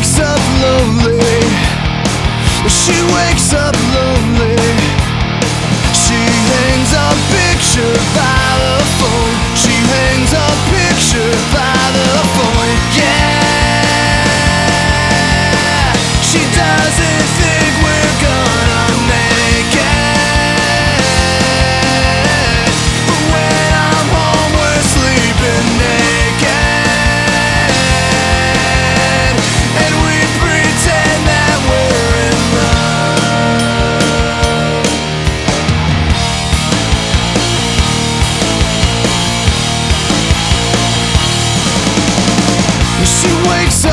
wakes up lonely. She wakes up lonely.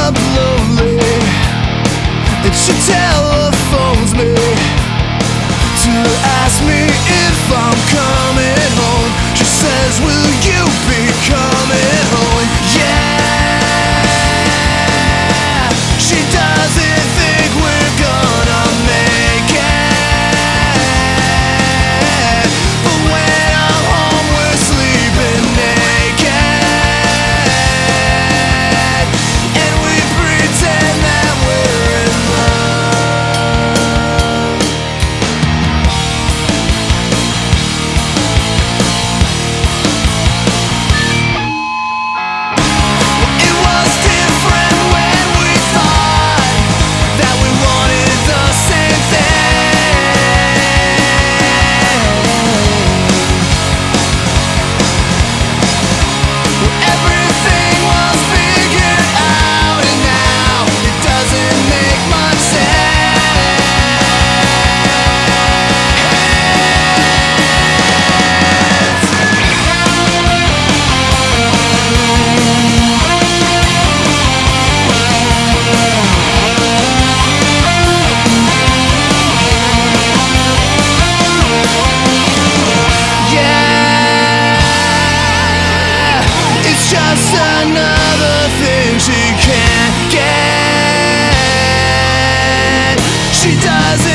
I'm lonely. Tell. another thing she can't get. She doesn't.